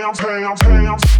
hands, hands, hands.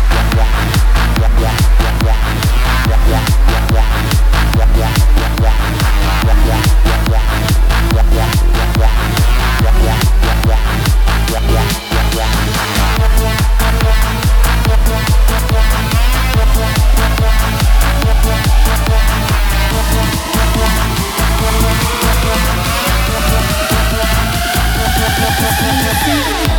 see.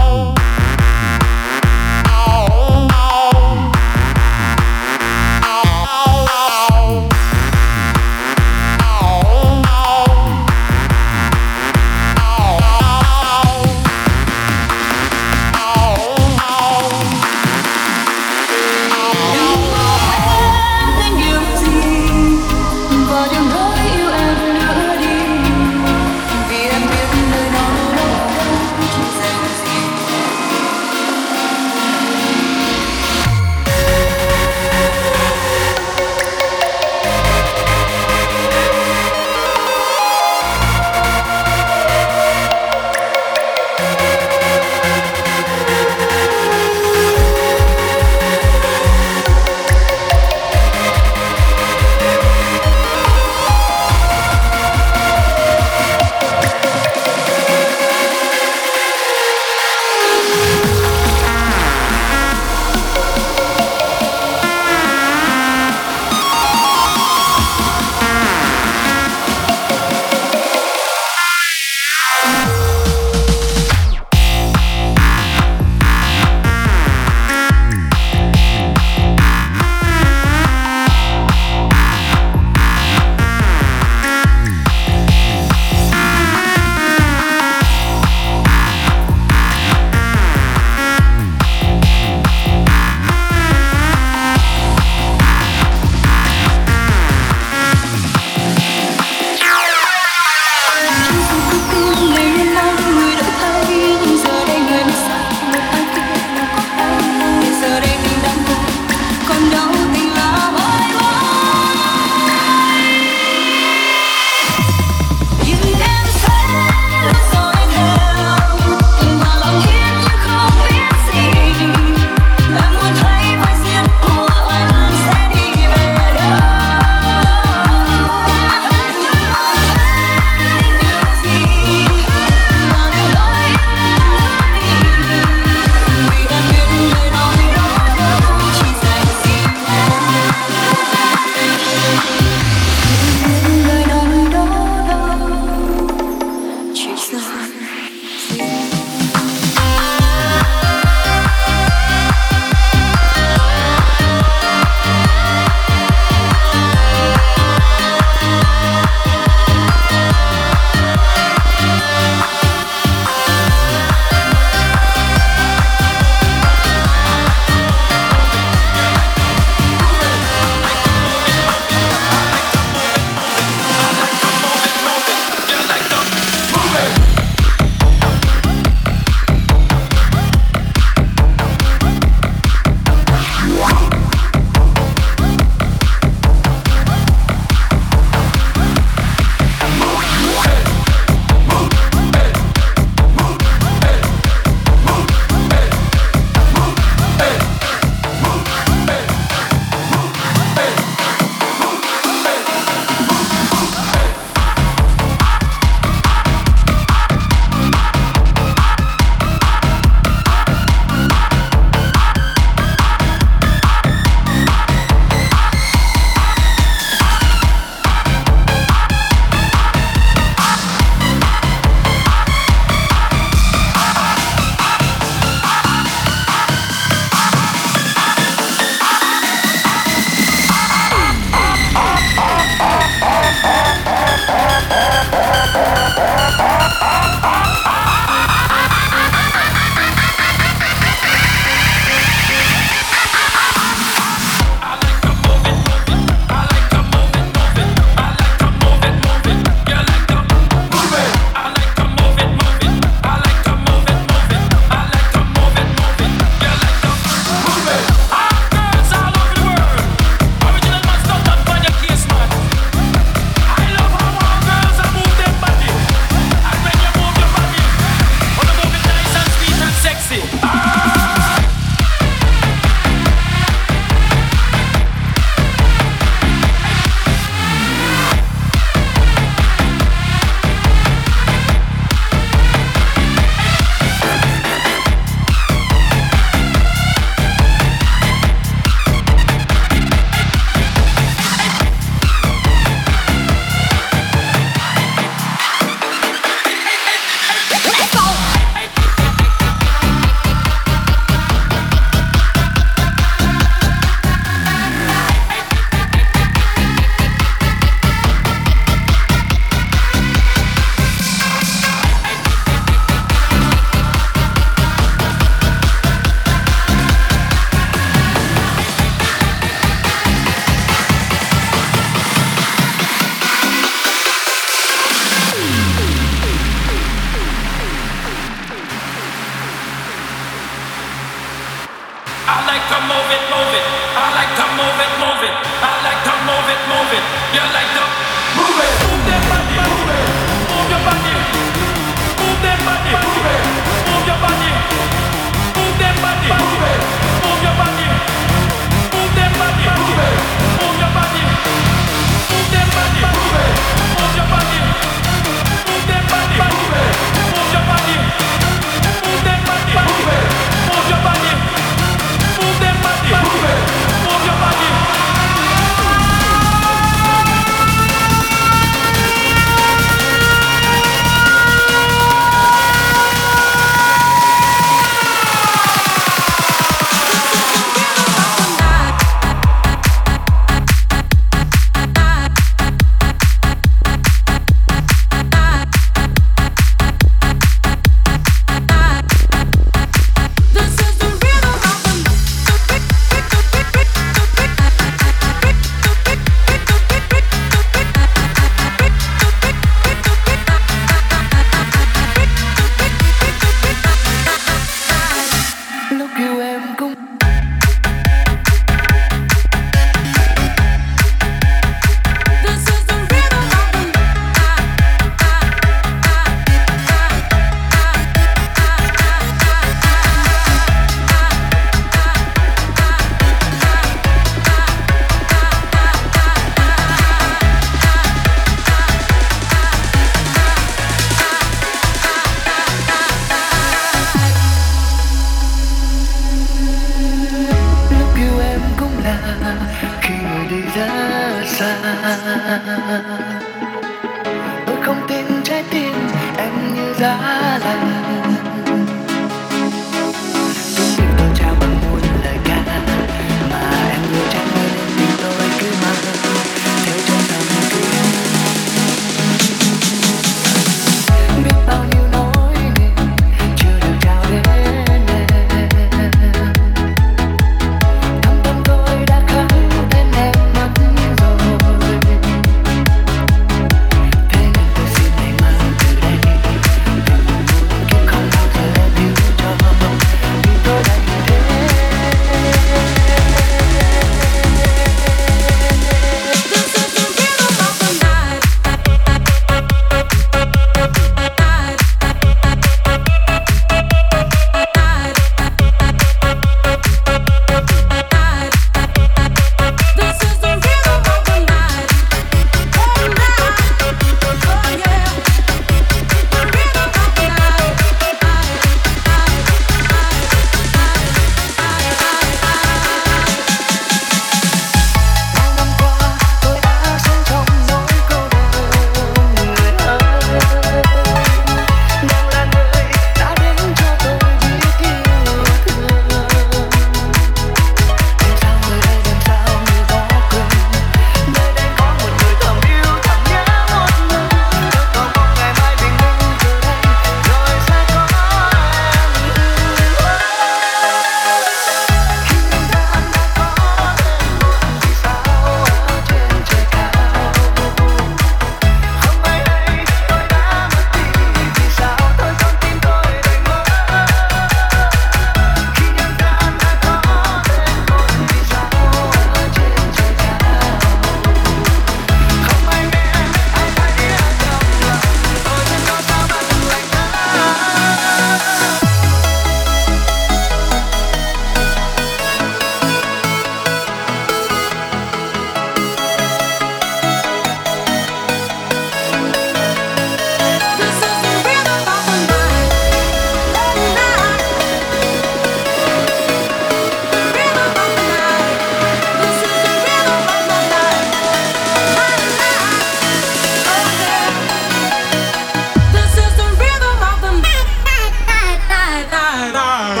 da da.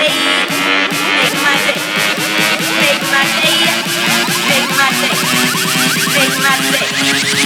Make my day.